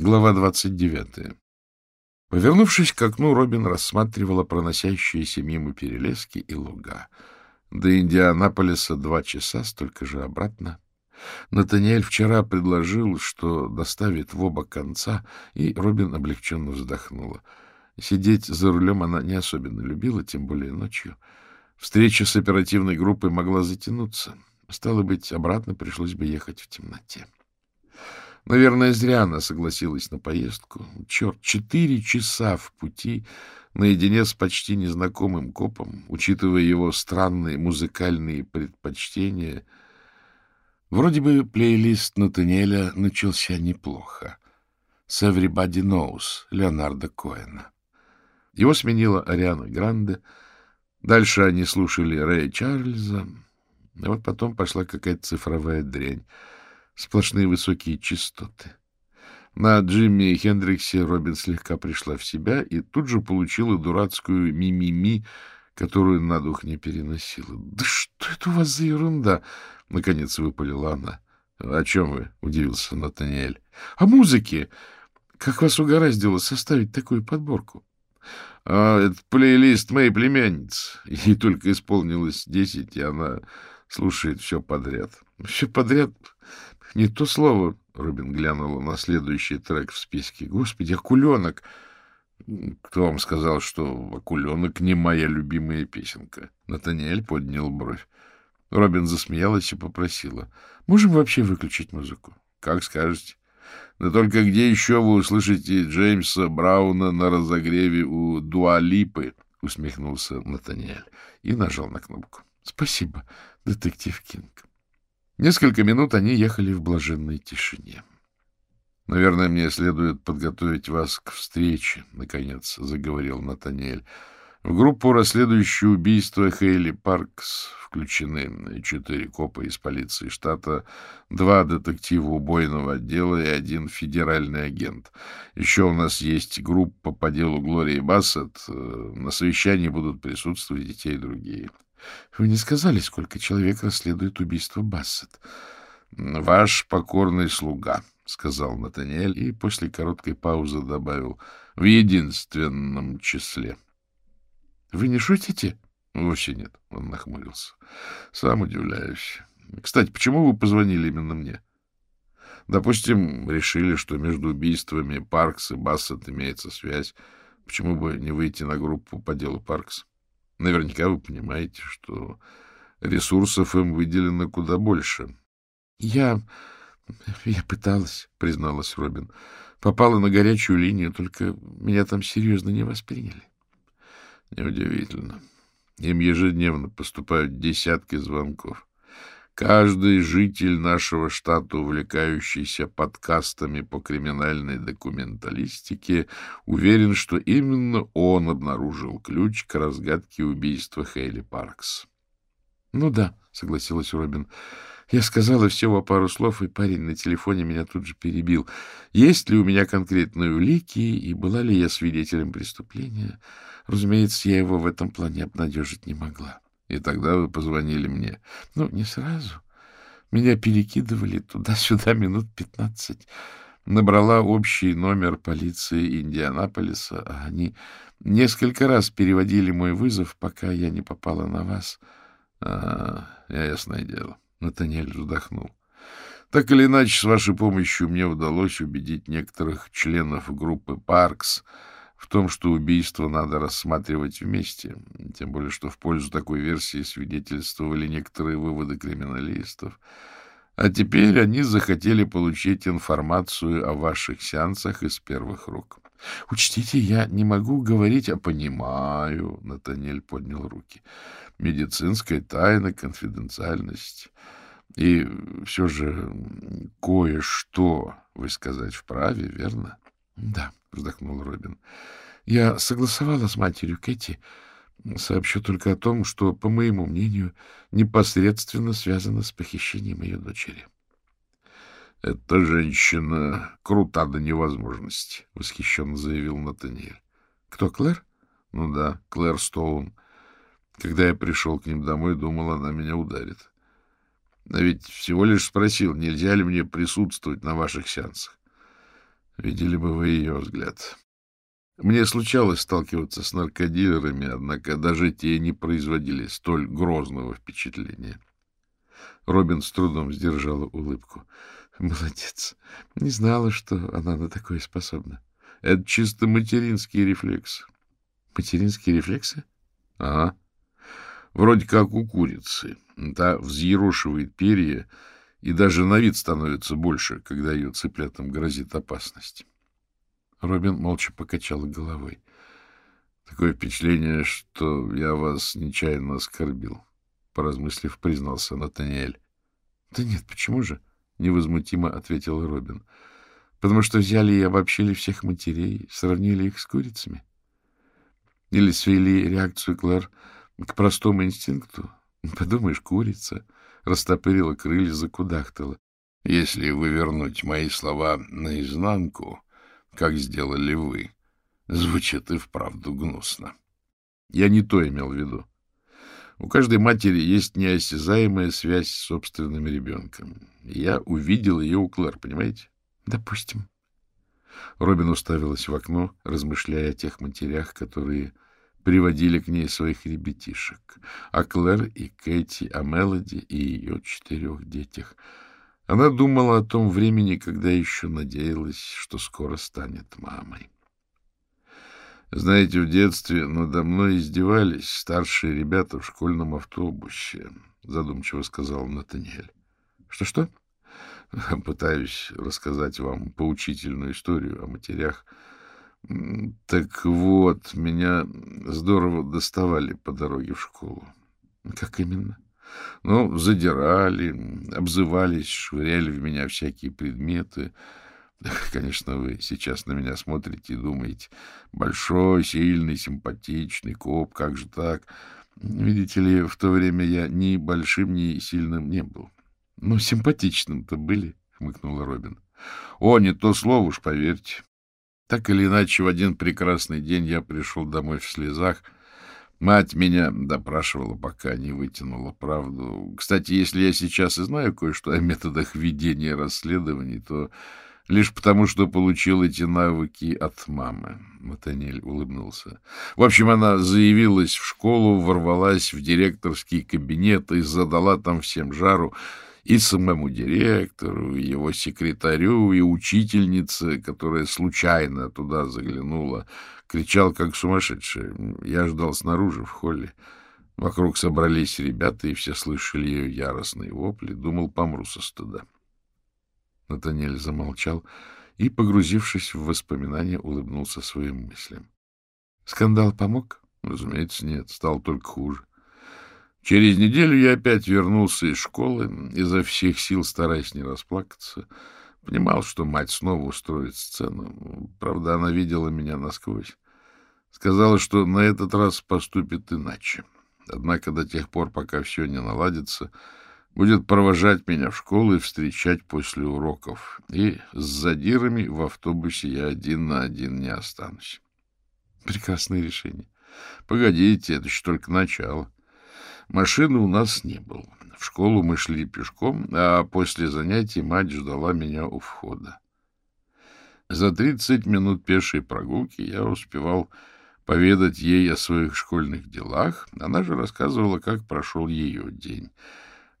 Глава 29. Повернувшись к окну, Робин рассматривала проносящиеся мимо перелески и луга. До Индианаполиса два часа, столько же обратно. Натаниэль вчера предложил, что доставит в оба конца, и Робин облегченно вздохнула. Сидеть за рулем она не особенно любила, тем более ночью. Встреча с оперативной группой могла затянуться. Стало быть, обратно пришлось бы ехать в темноте. Наверное, зря она согласилась на поездку. Черт, четыре часа в пути наедине с почти незнакомым копом, учитывая его странные музыкальные предпочтения. Вроде бы плейлист Натаниэля начался неплохо. С «Everybody Knows» Леонардо Коэна. Его сменила Ариана Гранде. Дальше они слушали Рэя Чарльза. А вот потом пошла какая-то цифровая дрянь сплошные высокие частоты. На Джимми Хендриксе Робин слегка пришла в себя и тут же получила дурацкую ми-ми-ми, которую на дух не переносила. — Да что это у вас за ерунда? — наконец выпалила она. — О чем вы? — удивился Натаниэль. — О музыке. Как вас угораздило составить такую подборку? — А, это плейлист моей племянницы. Ей только исполнилось десять, и она слушает все подряд. — Все подряд? — Не то слово, — Робин глянула на следующий трек в списке. — Господи, акуленок! Кто вам сказал, что акуленок не моя любимая песенка? Натаниэль поднял бровь. Робин засмеялась и попросила. — Можем вообще выключить музыку? — Как скажете. Да только где еще вы услышите Джеймса Брауна на разогреве у Дуалипы? — усмехнулся Натаниэль и нажал на кнопку. — Спасибо, детектив Кинг. Несколько минут они ехали в блаженной тишине. — Наверное, мне следует подготовить вас к встрече, — наконец заговорил Натаниэль. В группу, расследующую убийство Хейли Паркс, включены четыре копа из полиции штата, два детектива убойного отдела и один федеральный агент. Еще у нас есть группа по делу Глории Бассет. На совещании будут присутствовать и и другие. —— Вы не сказали, сколько человек расследует убийство Бассет? — Ваш покорный слуга, — сказал Натаниэль и после короткой паузы добавил, — в единственном числе. — Вы не шутите? — Вовсе нет, — он нахмурился. — Сам удивляюсь. Кстати, почему вы позвонили именно мне? Допустим, решили, что между убийствами Паркс и Бассет имеется связь. Почему бы не выйти на группу по делу Паркс? Наверняка вы понимаете, что ресурсов им выделено куда больше. — Я... я пыталась, — призналась Робин. Попала на горячую линию, только меня там серьезно не восприняли. — Неудивительно. Им ежедневно поступают десятки звонков. Каждый житель нашего штата, увлекающийся подкастами по криминальной документалистике, уверен, что именно он обнаружил ключ к разгадке убийства Хейли Паркс. — Ну да, — согласилась Робин. Я сказала всего пару слов, и парень на телефоне меня тут же перебил. Есть ли у меня конкретные улики, и была ли я свидетелем преступления? Разумеется, я его в этом плане обнадежить не могла. — и тогда вы позвонили мне. Ну, не сразу. Меня перекидывали туда-сюда минут пятнадцать. Набрала общий номер полиции Индианаполиса, а они несколько раз переводили мой вызов, пока я не попала на вас. А, ясное дело. Натаниэль вздохнул. Так или иначе, с вашей помощью мне удалось убедить некоторых членов группы «Паркс», в том, что убийство надо рассматривать вместе, тем более, что в пользу такой версии свидетельствовали некоторые выводы криминалистов. А теперь они захотели получить информацию о ваших сеансах из первых рук. — Учтите, я не могу говорить, а понимаю, — Натаниэль поднял руки. — Медицинская тайна, конфиденциальность. И все же кое-что вы сказать вправе, верно? — Да. — вздохнул Робин. — Я согласовала с матерью Кэти. Сообщу только о том, что, по моему мнению, непосредственно связано с похищением ее дочери. — Эта женщина крута до невозможности, — восхищенно заявил Натаниэль. — Кто, Клэр? — Ну да, Клэр Стоун. Когда я пришел к ним домой, думал, она меня ударит. А ведь всего лишь спросил, нельзя ли мне присутствовать на ваших сеансах. Видели бы вы ее взгляд. Мне случалось сталкиваться с наркодилерами, однако даже те не производили столь грозного впечатления. Робин с трудом сдержала улыбку. Молодец. Не знала, что она на такое способна. Это чисто материнский рефлекс. Материнские рефлексы? Ага. Вроде как у курицы. Та взъерошивает перья, и даже на вид становится больше, когда ее цыплятам грозит опасность. Робин молча покачал головой. Такое впечатление, что я вас нечаянно оскорбил, поразмыслив, признался Натаниэль. Да нет, почему же? невозмутимо ответил Робин. Потому что взяли и обобщили всех матерей, сравнили их с курицами. Или свели реакцию Клэр к простому инстинкту. Подумаешь, курица растопырила крылья, закудахтала. Если вывернуть мои слова наизнанку, как сделали вы. Звучит и вправду гнусно. Я не то имел в виду. У каждой матери есть неосязаемая связь с собственным ребенком. Я увидел ее у Клэр, понимаете? Допустим. Робин уставилась в окно, размышляя о тех матерях, которые приводили к ней своих ребятишек, о Клэр и Кэти, о Мелоди и ее четырех детях — она думала о том времени, когда еще надеялась, что скоро станет мамой. Знаете, в детстве надо мной издевались старшие ребята в школьном автобусе, задумчиво сказал Натаниэль. Что-что? Пытаюсь рассказать вам поучительную историю о матерях. Так вот, меня здорово доставали по дороге в школу. Как именно? Ну, задирали, обзывались, швыряли в меня всякие предметы. Конечно, вы сейчас на меня смотрите и думаете, большой, сильный, симпатичный коп, как же так? Видите ли, в то время я ни большим, ни сильным не был. Ну, симпатичным-то были, — хмыкнула Робин. О, не то слово уж, поверьте. Так или иначе, в один прекрасный день я пришел домой в слезах — Мать меня допрашивала, пока не вытянула правду. Кстати, если я сейчас и знаю кое-что о методах ведения расследований, то лишь потому, что получил эти навыки от мамы. Матанель улыбнулся. В общем, она заявилась в школу, ворвалась в директорский кабинет и задала там всем жару и самому директору, и его секретарю, и учительнице, которая случайно туда заглянула, кричал как сумасшедший. Я ждал снаружи, в холле. Вокруг собрались ребята, и все слышали ее яростные вопли. Думал, помру со стыда. Натаниэль замолчал и, погрузившись в воспоминания, улыбнулся своим мыслям. Скандал помог? Разумеется, нет, стал только хуже. Через неделю я опять вернулся из школы, изо всех сил стараясь не расплакаться. Понимал, что мать снова устроит сцену. Правда, она видела меня насквозь. Сказала, что на этот раз поступит иначе. Однако до тех пор, пока все не наладится, будет провожать меня в школу и встречать после уроков. И с задирами в автобусе я один на один не останусь. Прекрасное решение. Погодите, это еще только начало. Машины у нас не было. В школу мы шли пешком, а после занятий мать ждала меня у входа. За тридцать минут пешей прогулки я успевал поведать ей о своих школьных делах. Она же рассказывала, как прошел ее день.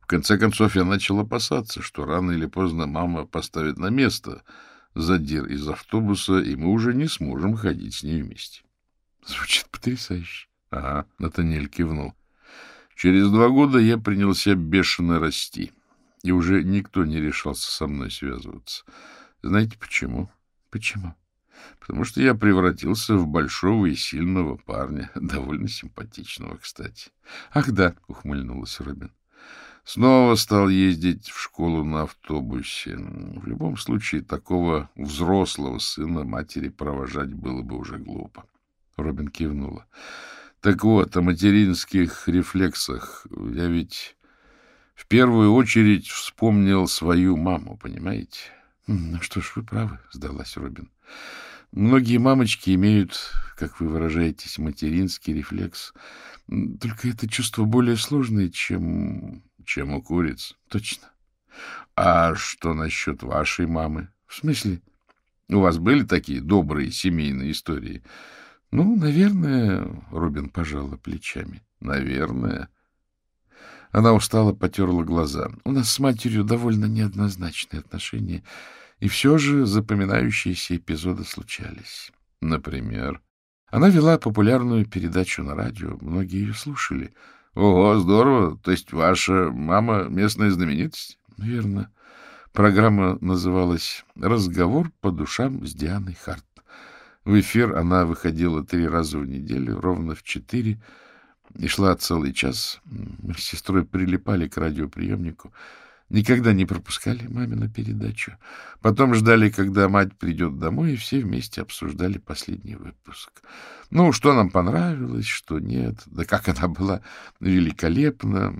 В конце концов, я начал опасаться, что рано или поздно мама поставит на место задир из автобуса, и мы уже не сможем ходить с ней вместе. Звучит потрясающе. Ага, Натаниэль кивнул. Через два года я принялся бешено расти, и уже никто не решался со мной связываться. Знаете почему? Почему? Потому что я превратился в большого и сильного парня, довольно симпатичного, кстати. Ах да, ухмыльнулась Робин. Снова стал ездить в школу на автобусе. В любом случае, такого взрослого сына матери провожать было бы уже глупо. Робин кивнула. Так вот, о материнских рефлексах. Я ведь в первую очередь вспомнил свою маму, понимаете? — Ну что ж, вы правы, — сдалась Робин. — Многие мамочки имеют, как вы выражаетесь, материнский рефлекс. Только это чувство более сложное, чем... — Чем у куриц. — Точно. — А что насчет вашей мамы? — В смысле? У вас были такие добрые семейные истории? — Ну, наверное, — Робин пожала плечами. — Наверное. Она устало потерла глаза. У нас с матерью довольно неоднозначные отношения, и все же запоминающиеся эпизоды случались. Например, она вела популярную передачу на радио, многие ее слушали. — Ого, здорово! То есть ваша мама местная знаменитость? — Верно. Программа называлась «Разговор по душам с Дианой Харт». В эфир она выходила три раза в неделю, ровно в четыре, и шла целый час. Мы с сестрой прилипали к радиоприемнику, никогда не пропускали мамину передачу. Потом ждали, когда мать придет домой, и все вместе обсуждали последний выпуск. Ну, что нам понравилось, что нет, да как она была великолепна.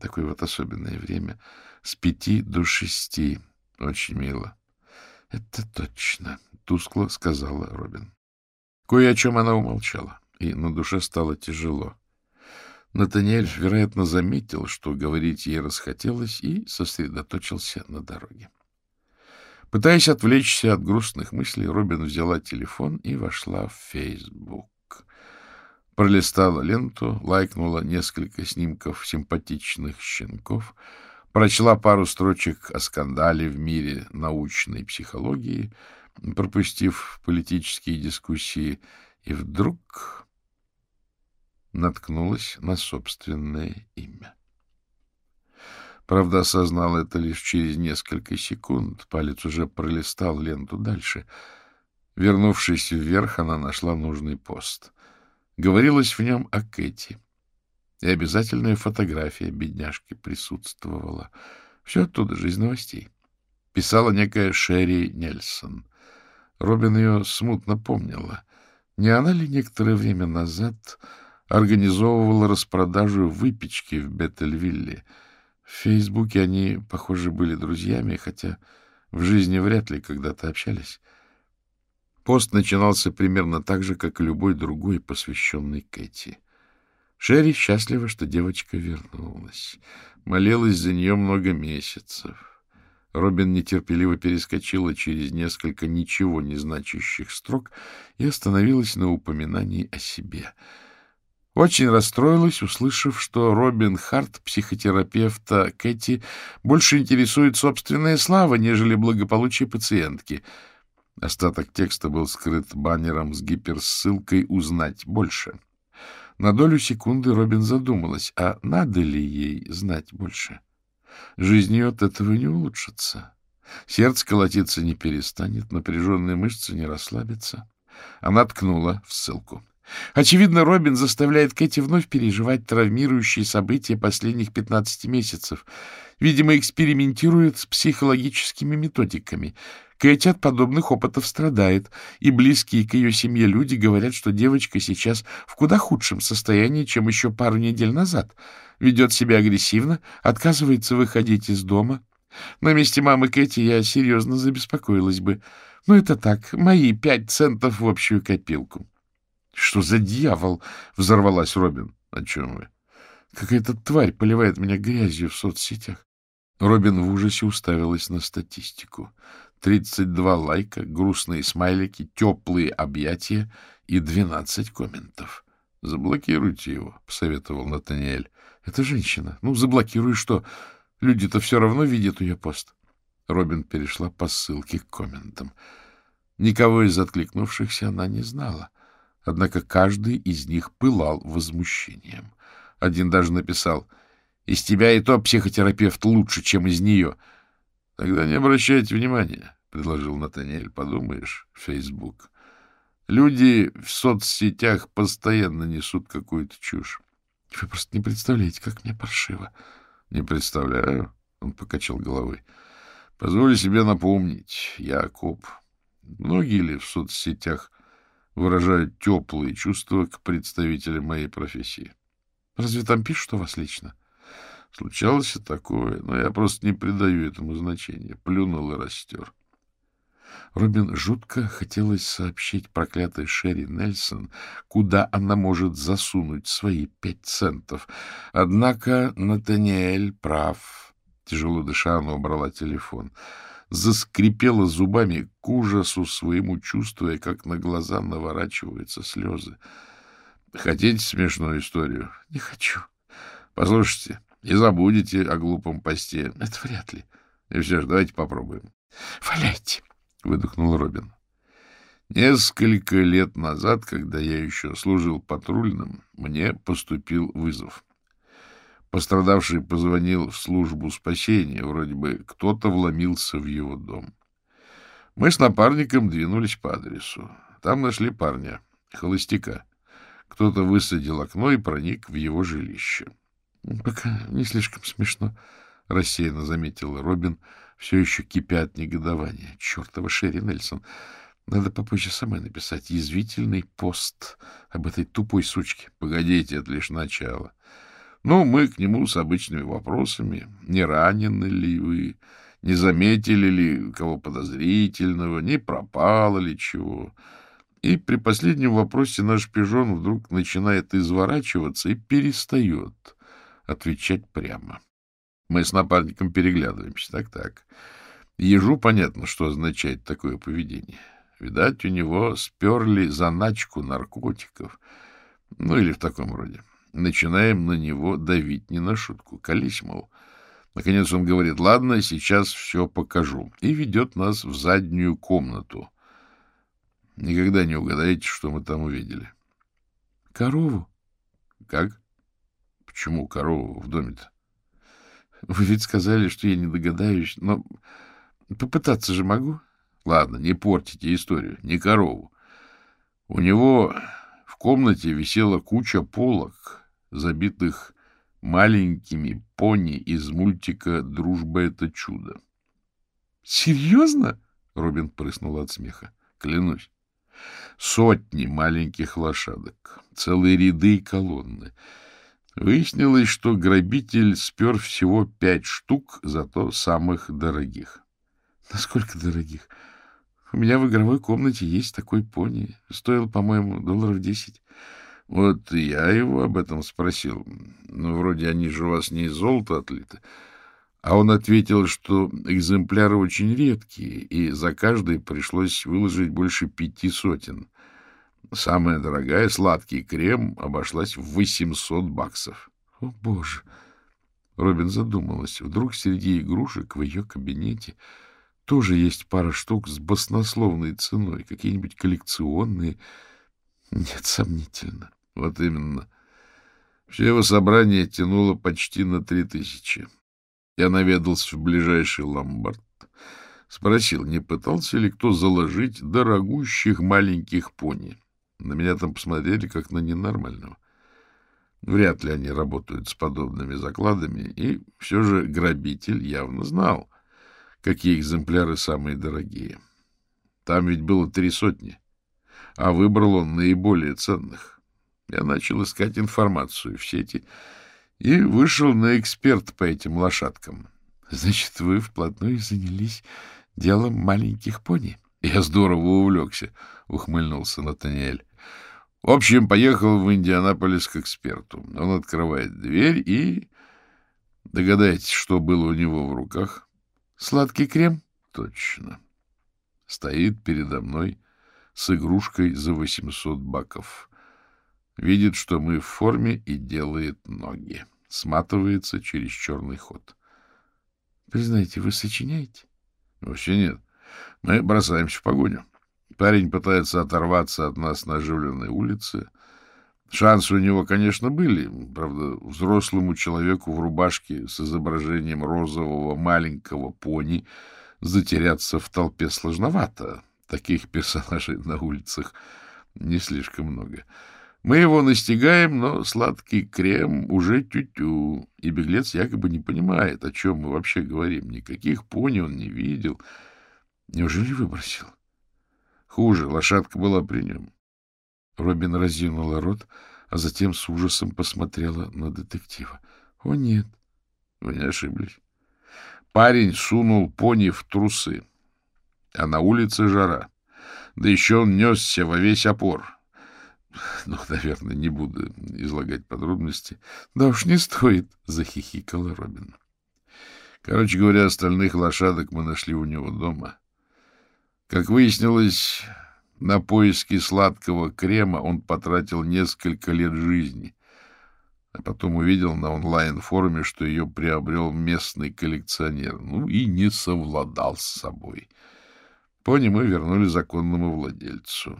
Такое вот особенное время. С пяти до шести. Очень мило. — Это точно, — тускло сказала Робин. Кое о чем она умолчала, и на душе стало тяжело. Натаниэль, вероятно, заметил, что говорить ей расхотелось, и сосредоточился на дороге. Пытаясь отвлечься от грустных мыслей, Робин взяла телефон и вошла в Фейсбук. Пролистала ленту, лайкнула несколько снимков симпатичных щенков, прочла пару строчек о скандале в мире научной психологии, пропустив политические дискуссии, и вдруг наткнулась на собственное имя. Правда, осознал это лишь через несколько секунд. Палец уже пролистал ленту дальше. Вернувшись вверх, она нашла нужный пост. Говорилось в нем о Кэти. И обязательная фотография бедняжки присутствовала. Все оттуда же из новостей. Писала некая Шерри Нельсон. Робин ее смутно помнила. Не она ли некоторое время назад организовывала распродажу выпечки в Беттельвилле. В Фейсбуке они, похоже, были друзьями, хотя в жизни вряд ли когда-то общались. Пост начинался примерно так же, как и любой другой, посвященный Кэти. Шерри счастлива, что девочка вернулась. Молилась за нее много месяцев. Робин нетерпеливо перескочила через несколько ничего не значащих строк и остановилась на упоминании о себе — очень расстроилась, услышав, что Робин Харт, психотерапевта Кэти, больше интересует собственная слава, нежели благополучие пациентки. Остаток текста был скрыт баннером с гиперссылкой «Узнать больше». На долю секунды Робин задумалась, а надо ли ей знать больше? Жизнь от этого не улучшится. Сердце колотиться не перестанет, напряженные мышцы не расслабятся. Она ткнула в ссылку. Очевидно, Робин заставляет Кэти вновь переживать травмирующие события последних 15 месяцев. Видимо, экспериментирует с психологическими методиками. Кэти от подобных опытов страдает, и близкие к ее семье люди говорят, что девочка сейчас в куда худшем состоянии, чем еще пару недель назад. Ведет себя агрессивно, отказывается выходить из дома. На месте мамы Кэти я серьезно забеспокоилась бы. Но это так, мои пять центов в общую копилку. — Что за дьявол? — взорвалась Робин. — О чем вы? — Какая-то тварь поливает меня грязью в соцсетях. Робин в ужасе уставилась на статистику. Тридцать два лайка, грустные смайлики, теплые объятия и двенадцать комментов. — Заблокируйте его, — посоветовал Натаниэль. — Это женщина. Ну, заблокируй что? Люди-то все равно видят ее пост. Робин перешла по ссылке к комментам. Никого из откликнувшихся она не знала. Однако каждый из них пылал возмущением. Один даже написал «Из тебя и то психотерапевт лучше, чем из нее». — Тогда не обращайте внимания, — предложил Натаниэль. — Подумаешь, Фейсбук. Люди в соцсетях постоянно несут какую-то чушь. — Вы просто не представляете, как мне паршиво. — Не представляю, — он покачал головой. — Позволю себе напомнить, я коп. Многие ли в соцсетях выражают теплые чувства к представителям моей профессии. Разве там пишут о вас лично? Случалось и такое, но я просто не придаю этому значения. Плюнул и растер. Робин жутко хотелось сообщить проклятой Шерри Нельсон, куда она может засунуть свои пять центов. Однако Натаниэль прав. Тяжело дыша, она убрала телефон. Заскрипела зубами к ужасу своему, чувствуя, как на глаза наворачиваются слезы. Хотите смешную историю? Не хочу. Послушайте, и забудете о глупом посте. Это вряд ли. И все же, давайте попробуем. Валяйте, выдохнул Робин. Несколько лет назад, когда я еще служил патрульным, мне поступил вызов. Пострадавший позвонил в службу спасения, вроде бы кто-то вломился в его дом. Мы с напарником двинулись по адресу. Там нашли парня, холостяка. Кто-то высадил окно и проник в его жилище. — Пока не слишком смешно, — рассеянно заметила Робин, все еще кипя от негодования. Чертова Шерри Нельсон! Надо попозже самой написать язвительный пост об этой тупой сучке. Погодите, это лишь начало. — ну, мы к нему с обычными вопросами. Не ранены ли вы? Не заметили ли кого подозрительного? Не пропало ли чего? И при последнем вопросе наш пижон вдруг начинает изворачиваться и перестает отвечать прямо. Мы с напарником переглядываемся. Так-так. Ежу понятно, что означает такое поведение. Видать, у него сперли заначку наркотиков. Ну, или в таком роде начинаем на него давить не на шутку. Колись, мол. Наконец он говорит, ладно, сейчас все покажу. И ведет нас в заднюю комнату. Никогда не угадаете, что мы там увидели. Корову? Как? Почему корову в доме-то? Вы ведь сказали, что я не догадаюсь, но попытаться же могу. Ладно, не портите историю, не корову. У него в комнате висела куча полок, забитых маленькими пони из мультика «Дружба — это чудо». «Серьезно?» — Робин прыснул от смеха. «Клянусь. Сотни маленьких лошадок, целые ряды и колонны. Выяснилось, что грабитель спер всего пять штук, зато самых дорогих. Насколько дорогих? У меня в игровой комнате есть такой пони. Стоил, по-моему, долларов десять. Вот я его об этом спросил. Ну, вроде они же у вас не из золота отлиты. А он ответил, что экземпляры очень редкие, и за каждый пришлось выложить больше пяти сотен. Самая дорогая, сладкий крем, обошлась в 800 баксов. О, боже! Робин задумалась. Вдруг среди игрушек в ее кабинете тоже есть пара штук с баснословной ценой, какие-нибудь коллекционные. Нет, сомнительно. Вот именно. Все его собрание тянуло почти на три тысячи. Я наведался в ближайший ломбард. Спросил, не пытался ли кто заложить дорогущих маленьких пони. На меня там посмотрели, как на ненормального. Вряд ли они работают с подобными закладами, и все же грабитель явно знал, какие экземпляры самые дорогие. Там ведь было три сотни, а выбрал он наиболее ценных. Я начал искать информацию в сети и вышел на эксперт по этим лошадкам. — Значит, вы вплотную занялись делом маленьких пони? — Я здорово увлекся, — ухмыльнулся Натаниэль. В общем, поехал в Индианаполис к эксперту. Он открывает дверь и... Догадайтесь, что было у него в руках? Сладкий крем? Точно. Стоит передо мной с игрушкой за 800 баков. Видит, что мы в форме, и делает ноги. Сматывается через черный ход. — Признайте, вы сочиняете? — Вообще нет. Мы бросаемся в погоню. Парень пытается оторваться от нас на оживленной улице. Шансы у него, конечно, были. Правда, взрослому человеку в рубашке с изображением розового маленького пони затеряться в толпе сложновато. Таких персонажей на улицах не слишком много. — мы его настигаем, но сладкий крем уже тю-тю, и беглец якобы не понимает, о чем мы вообще говорим. Никаких пони он не видел. Неужели выбросил? Хуже, лошадка была при нем. Робин разинула рот, а затем с ужасом посмотрела на детектива. — О, нет. — Вы не ошиблись. Парень сунул пони в трусы, а на улице жара. Да еще он несся во весь опор. Ну, наверное, не буду излагать подробности. Да уж не стоит, — захихикала Робин. Короче говоря, остальных лошадок мы нашли у него дома. Как выяснилось, на поиски сладкого крема он потратил несколько лет жизни, а потом увидел на онлайн-форуме, что ее приобрел местный коллекционер, ну и не совладал с собой. Пони мы вернули законному владельцу.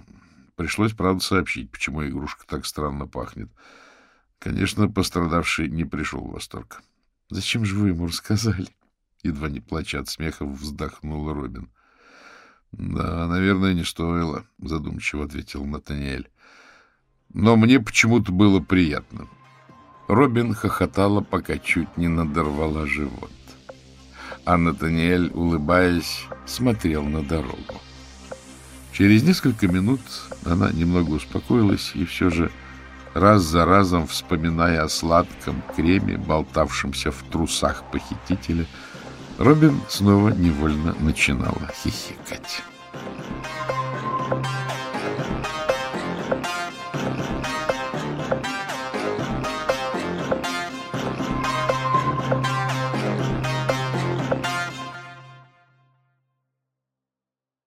Пришлось, правда, сообщить, почему игрушка так странно пахнет. Конечно, пострадавший не пришел в восторг. — Зачем же вы ему рассказали? Едва не плача от смеха, вздохнула Робин. — Да, наверное, не стоило, — задумчиво ответил Натаниэль. Но мне почему-то было приятно. Робин хохотала, пока чуть не надорвала живот. А Натаниэль, улыбаясь, смотрел на дорогу. Через несколько минут она немного успокоилась и все же раз за разом, вспоминая о сладком креме, болтавшемся в трусах похитителя, Робин снова невольно начинала хихикать.